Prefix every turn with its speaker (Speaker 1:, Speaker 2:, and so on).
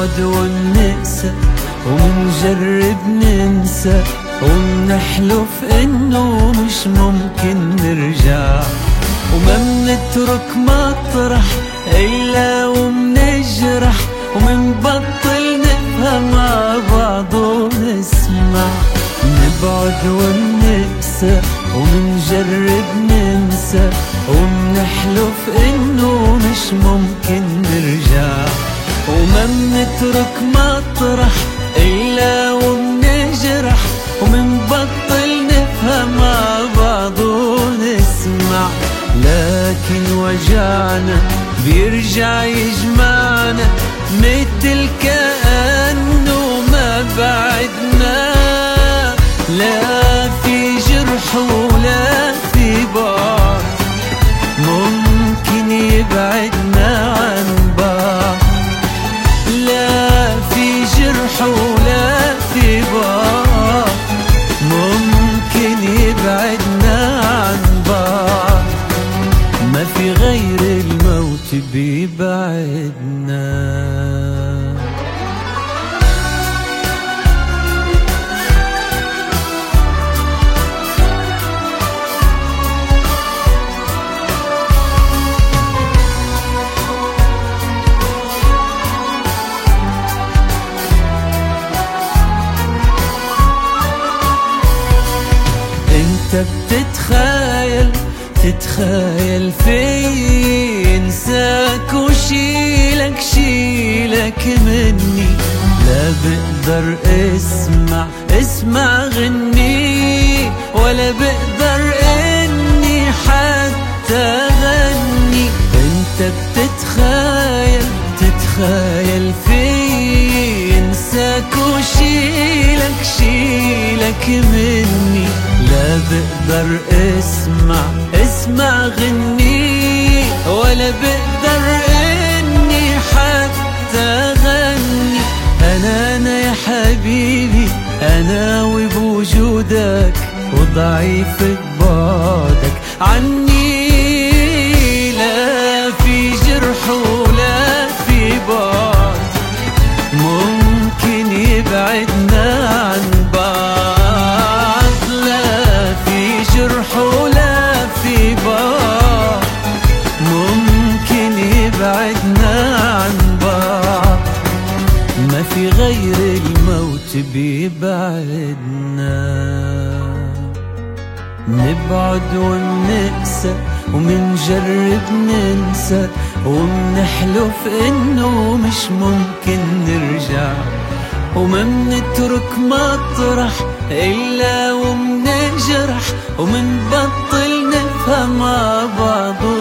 Speaker 1: نبعد ونقسى ومنجرب ننسى ومنحلف إنه مش ممكن نرجع. وما منترك مطرح إلا ومنجرح ومنبطل نفهم مع بعض ونسمع. نبعد ونقسى ومنجرب ننسى ومنحلف منترك مطرح إلا ومنجرح ومنبطل نفهم مع بعض ونسمع لكن وجعنا بيرجع يجمعنا مثل كأنه ما بعدنا. لا في جرح انت بتتخيل تتخيل في انساك وشيلك شيلك مني. لا بقدر اسمع اسمع غني. ولا بقدر اني حتى غني. انت بتتخيل تتخيل في انساك وشيلك شيلك مني. بقدر اسمع اسمع غني ولا بقدر اني حتى غني. أنا أنا يا حبيبي أنا وبوجودك وضعيف ببعدك عني لا في جرح ولا في بعد. ممكن يبعدنا غير الموت بيبعدنا نبعد ونقسى ومنجرب ننسى ومنحلف إنه مش ممكن نرجع. وما منترك مطرح إلا ومنجرح ومنبطل نفهم مع بعض ونسمع